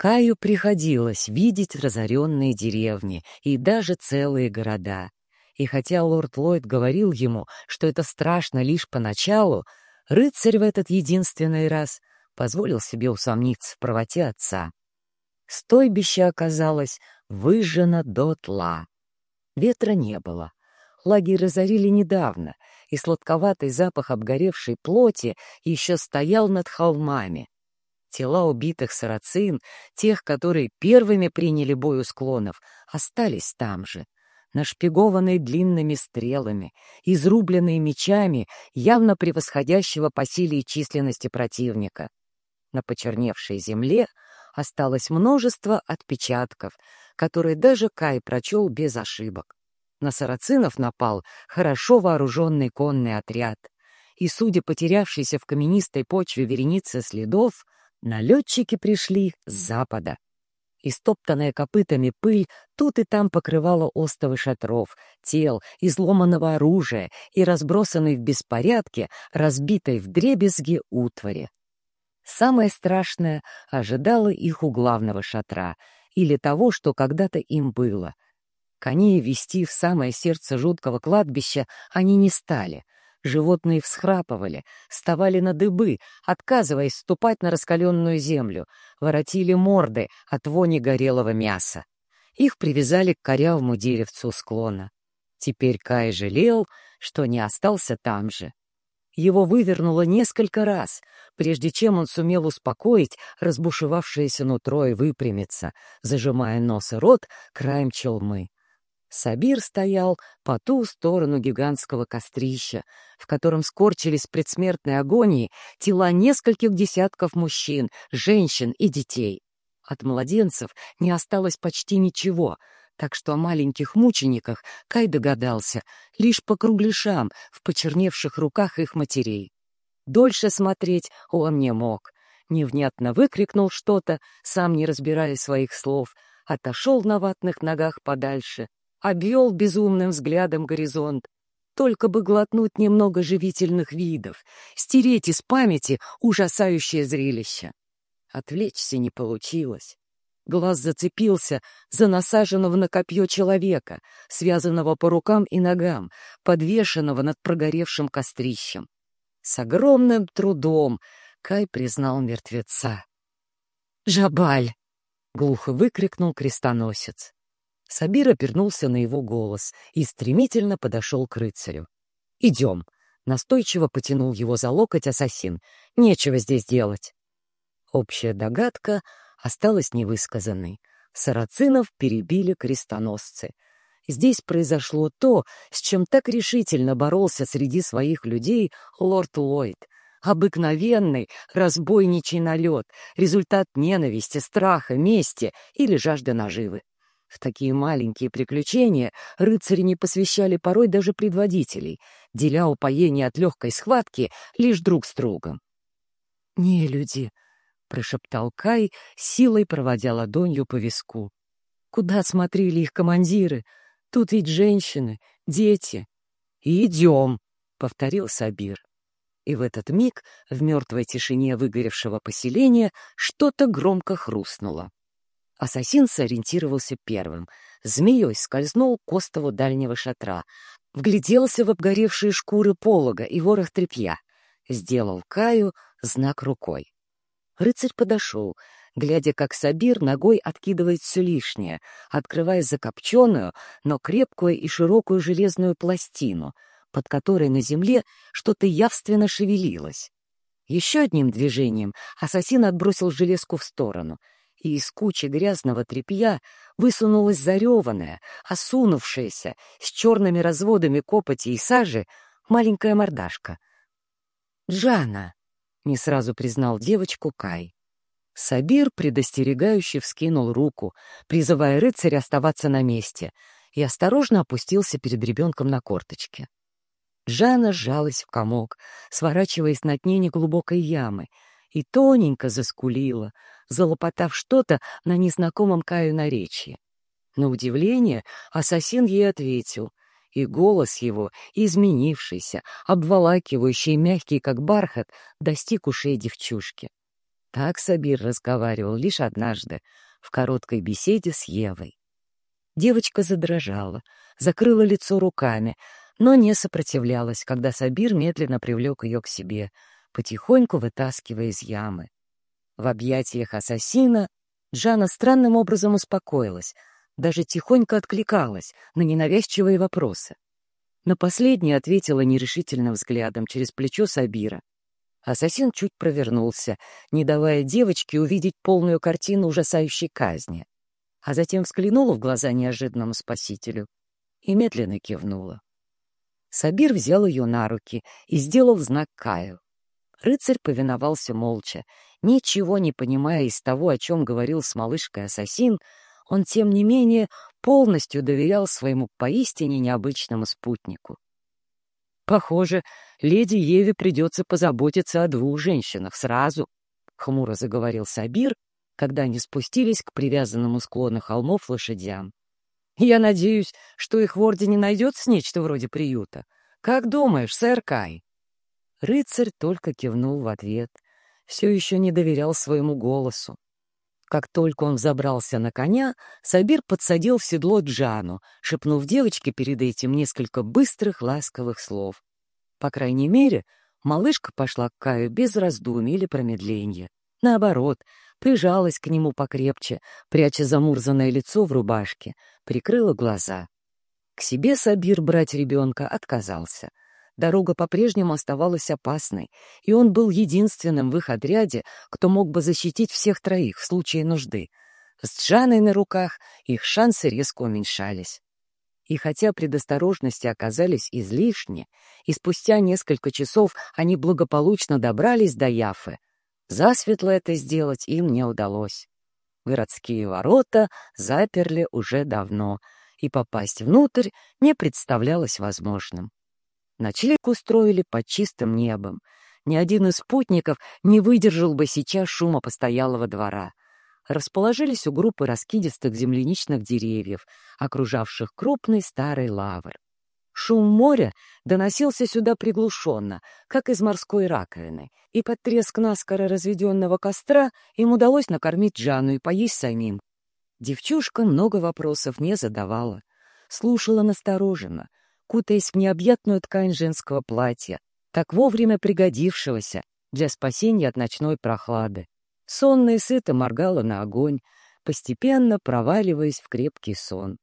Каю приходилось видеть разоренные деревни и даже целые города. И хотя лорд Ллойд говорил ему, что это страшно лишь поначалу, рыцарь в этот единственный раз позволил себе усомниться в правоте отца. Стойбище оказалось выжжено дотла. Ветра не было. Лагерь разорили недавно, и сладковатый запах обгоревшей плоти еще стоял над холмами. Тела убитых сарацин, тех, которые первыми приняли бой у склонов, остались там же, нашпигованные длинными стрелами, изрубленные мечами, явно превосходящего по силе и численности противника. На почерневшей земле осталось множество отпечатков, которые даже Кай прочел без ошибок. На сарацинов напал хорошо вооруженный конный отряд, и, судя потерявшейся в каменистой почве вереницы следов, Налетчики пришли с запада. Истоптанная копытами пыль тут и там покрывала остовы шатров, тел, изломанного оружия и разбросанной в беспорядке, разбитой в дребезги утвари. Самое страшное ожидало их у главного шатра или того, что когда-то им было. Коней вести в самое сердце жуткого кладбища они не стали — Животные всхрапывали, вставали на дыбы, отказываясь ступать на раскаленную землю, воротили морды от вони горелого мяса. Их привязали к корявому деревцу склона. Теперь Кай жалел, что не остался там же. Его вывернуло несколько раз, прежде чем он сумел успокоить разбушевавшееся нутро и выпрямиться, зажимая нос и рот краем челмы. Сабир стоял по ту сторону гигантского кострища, в котором скорчились предсмертной агонии тела нескольких десятков мужчин, женщин и детей. От младенцев не осталось почти ничего, так что о маленьких мучениках Кай догадался лишь по кругляшам в почерневших руках их матерей. Дольше смотреть он не мог. Невнятно выкрикнул что-то, сам не разбирая своих слов, отошел на ватных ногах подальше — обвел безумным взглядом горизонт. Только бы глотнуть немного живительных видов, стереть из памяти ужасающее зрелище. Отвлечься не получилось. Глаз зацепился за насаженного на копье человека, связанного по рукам и ногам, подвешенного над прогоревшим кострищем. С огромным трудом Кай признал мертвеца. «Жабаль!» — глухо выкрикнул крестоносец. Сабир опернулся на его голос и стремительно подошел к рыцарю. «Идем!» — настойчиво потянул его за локоть ассасин. «Нечего здесь делать!» Общая догадка осталась невысказанной. Сарацинов перебили крестоносцы. Здесь произошло то, с чем так решительно боролся среди своих людей лорд Ллойд. Обыкновенный разбойничий налет, результат ненависти, страха, мести или жажды наживы. В такие маленькие приключения рыцари не посвящали порой даже предводителей, деля упоение от легкой схватки лишь друг с другом. «Не люди», — прошептал Кай, силой проводя ладонью по виску. «Куда смотрели их командиры? Тут ведь женщины, дети». «Идем», — повторил Сабир. И в этот миг в мертвой тишине выгоревшего поселения что-то громко хрустнуло. Ассасин сориентировался первым. Змеей скользнул к остову дальнего шатра. Вгляделся в обгоревшие шкуры полога и ворох тряпья. Сделал Каю знак рукой. Рыцарь подошел, глядя, как Сабир ногой откидывает все лишнее, открывая закопченную, но крепкую и широкую железную пластину, под которой на земле что-то явственно шевелилось. Еще одним движением ассасин отбросил железку в сторону — и из кучи грязного тряпья высунулась зареванная, осунувшаяся, с черными разводами копоти и сажи, маленькая мордашка. «Джана!» — не сразу признал девочку Кай. Сабир предостерегающе вскинул руку, призывая рыцаря оставаться на месте, и осторожно опустился перед ребенком на корточке. Джана сжалась в комок, сворачиваясь на дне неглубокой ямы, и тоненько заскулила, залопотав что-то на незнакомом Каю наречии. На удивление ассасин ей ответил, и голос его, изменившийся, обволакивающий, мягкий, как бархат, достиг ушей девчушки. Так Сабир разговаривал лишь однажды, в короткой беседе с Евой. Девочка задрожала, закрыла лицо руками, но не сопротивлялась, когда Сабир медленно привлек ее к себе, потихоньку вытаскивая из ямы. В объятиях ассасина Джана странным образом успокоилась, даже тихонько откликалась на ненавязчивые вопросы. На последний ответила нерешительным взглядом через плечо Сабира. Ассасин чуть провернулся, не давая девочке увидеть полную картину ужасающей казни, а затем взглянула в глаза неожиданному спасителю и медленно кивнула. Сабир взял ее на руки и сделал знак Каю. Рыцарь повиновался молча, ничего не понимая из того, о чем говорил с малышкой ассасин, он, тем не менее, полностью доверял своему поистине необычному спутнику. «Похоже, леди Еве придется позаботиться о двух женщинах сразу», — хмуро заговорил Сабир, когда они спустились к привязанному склону холмов лошадям. «Я надеюсь, что их в Ордене найдется нечто вроде приюта. Как думаешь, сэр Кай?» Рыцарь только кивнул в ответ, все еще не доверял своему голосу. Как только он взобрался на коня, Сабир подсадил в седло Джану, шепнув девочке перед этим несколько быстрых ласковых слов. По крайней мере, малышка пошла к Каю без раздумий или промедления. Наоборот, прижалась к нему покрепче, пряча замурзанное лицо в рубашке, прикрыла глаза. К себе Сабир брать ребенка отказался — Дорога по-прежнему оставалась опасной, и он был единственным в их отряде, кто мог бы защитить всех троих в случае нужды. С Джаной на руках их шансы резко уменьшались. И хотя предосторожности оказались излишни, и спустя несколько часов они благополучно добрались до Яфы, засветло это сделать им не удалось. Городские ворота заперли уже давно, и попасть внутрь не представлялось возможным. Ночлег устроили под чистым небом. Ни один из спутников не выдержал бы сейчас шума постоялого двора. Расположились у группы раскидистых земляничных деревьев, окружавших крупный старый лавр. Шум моря доносился сюда приглушенно, как из морской раковины, и под треск наскоро разведенного костра им удалось накормить Жанну и поесть самим. Девчушка много вопросов не задавала, слушала настороженно — кутаясь в необъятную ткань женского платья, так вовремя пригодившегося для спасения от ночной прохлады. Сонно и сыто моргала на огонь, постепенно проваливаясь в крепкий сон.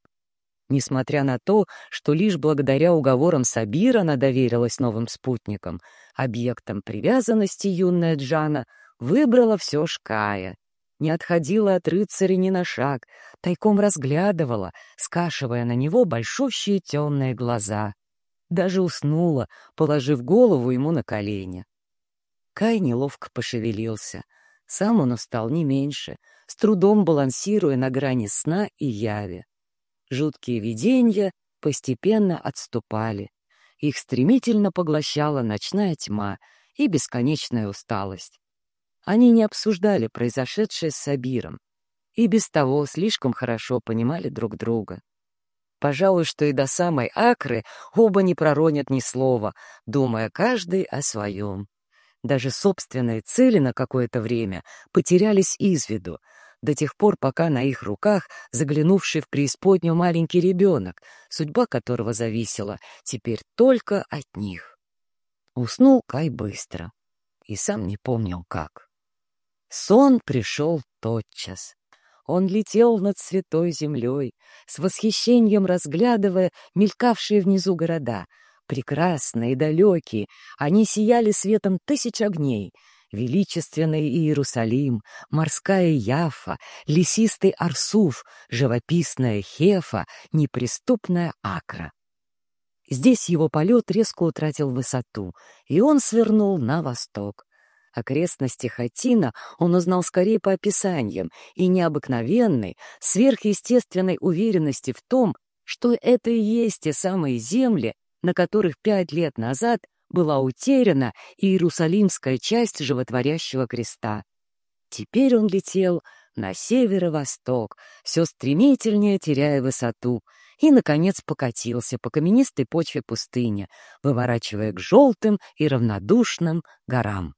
Несмотря на то, что лишь благодаря уговорам Сабира она доверилась новым спутникам, объектом привязанности юная Джана выбрала все Шкая не отходила от рыцаря ни на шаг, тайком разглядывала, скашивая на него большущие темные глаза. Даже уснула, положив голову ему на колени. Кай неловко пошевелился. Сам он устал не меньше, с трудом балансируя на грани сна и яви. Жуткие видения постепенно отступали. Их стремительно поглощала ночная тьма и бесконечная усталость. Они не обсуждали произошедшее с Сабиром и без того слишком хорошо понимали друг друга. Пожалуй, что и до самой Акры оба не проронят ни слова, думая каждый о своем. Даже собственные цели на какое-то время потерялись из виду, до тех пор, пока на их руках заглянувший в преисподнюю маленький ребенок, судьба которого зависела теперь только от них. Уснул Кай быстро и сам не помнил, как. Сон пришел тотчас. Он летел над святой землей, с восхищением разглядывая мелькавшие внизу города. Прекрасные далекие, они сияли светом тысяч огней. Величественный Иерусалим, морская Яфа, лесистый Арсуф, живописная Хефа, неприступная Акра. Здесь его полет резко утратил высоту, и он свернул на восток. Окрестности Хатина он узнал скорее по описаниям и необыкновенной, сверхъестественной уверенности в том, что это и есть те самые земли, на которых пять лет назад была утеряна Иерусалимская часть животворящего креста. Теперь он летел на северо-восток, все стремительнее теряя высоту, и, наконец, покатился по каменистой почве пустыни, выворачивая к желтым и равнодушным горам.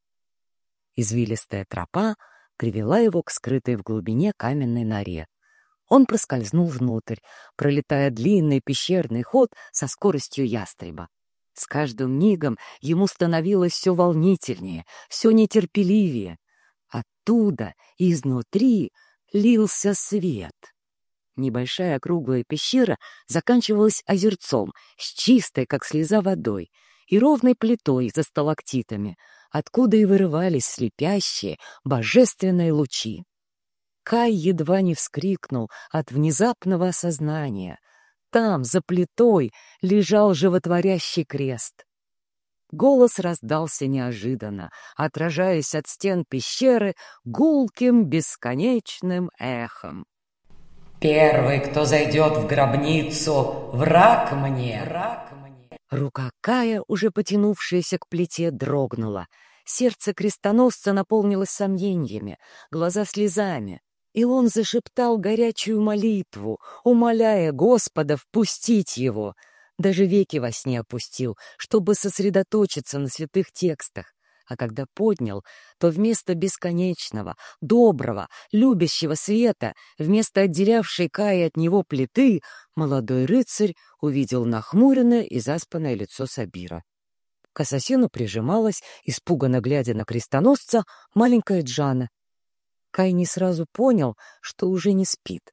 Извилистая тропа привела его к скрытой в глубине каменной норе. Он проскользнул внутрь, пролетая длинный пещерный ход со скоростью ястреба. С каждым мигом ему становилось все волнительнее, все нетерпеливее. Оттуда, изнутри, лился свет. Небольшая круглая пещера заканчивалась озерцом с чистой, как слеза, водой и ровной плитой за сталактитами, откуда и вырывались слепящие, божественные лучи. Кай едва не вскрикнул от внезапного осознания. Там, за плитой, лежал животворящий крест. Голос раздался неожиданно, отражаясь от стен пещеры гулким бесконечным эхом. «Первый, кто зайдет в гробницу, враг мне!» враг мне. Рука Кая, уже потянувшаяся к плите, дрогнула. Сердце крестоносца наполнилось сомнениями, глаза слезами. И он зашептал горячую молитву, умоляя Господа впустить его. Даже веки во сне опустил, чтобы сосредоточиться на святых текстах а когда поднял, то вместо бесконечного, доброго, любящего света, вместо отделявшей Кая от него плиты, молодой рыцарь увидел нахмуренное и заспанное лицо Сабира. К ассасину прижималась, испуганно глядя на крестоносца, маленькая Джана. Кай не сразу понял, что уже не спит.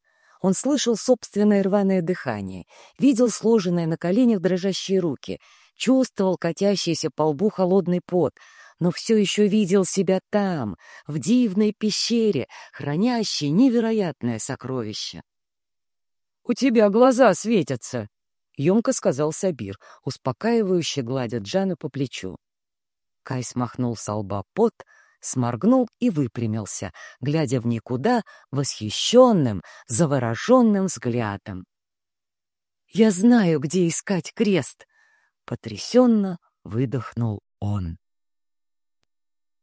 Он слышал собственное рваное дыхание, видел сложенные на коленях дрожащие руки, чувствовал катящийся по лбу холодный пот — но все еще видел себя там, в дивной пещере, хранящей невероятное сокровище. «У тебя глаза светятся!» — емко сказал Сабир, успокаивающе гладя Джана по плечу. Кай смахнул с лба пот, сморгнул и выпрямился, глядя в никуда восхищенным, завороженным взглядом. «Я знаю, где искать крест!» — потрясенно выдохнул он.